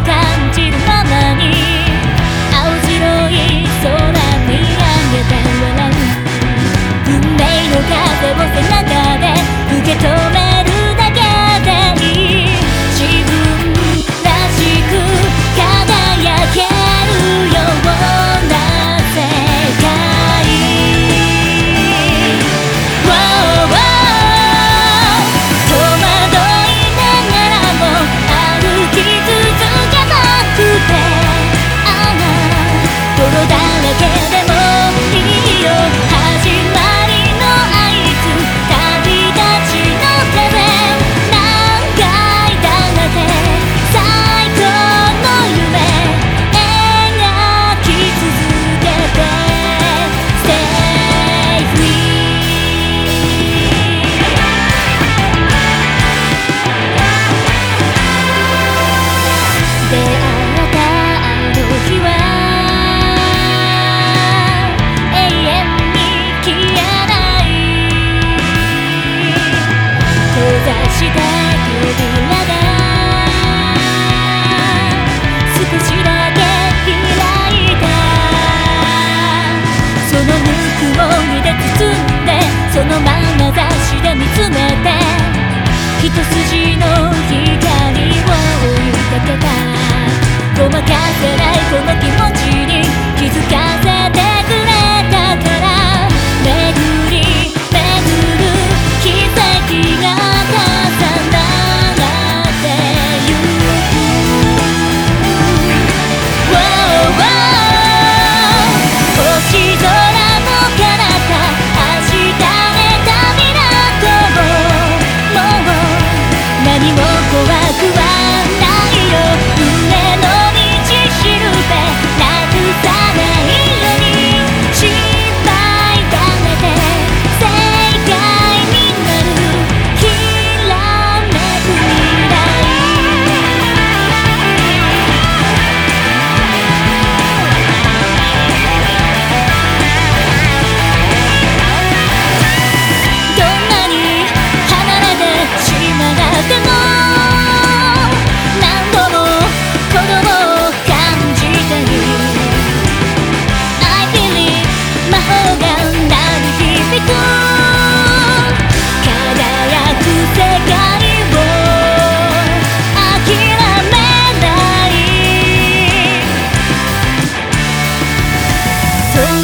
感じるままに。青白い空に上げて笑う。運命の風を背中で受け止め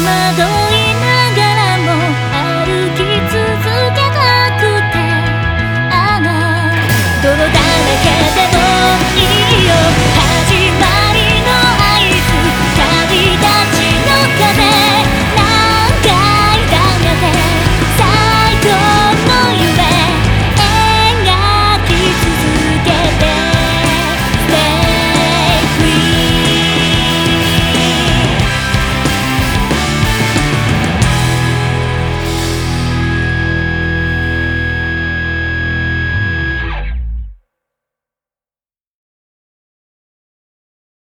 戸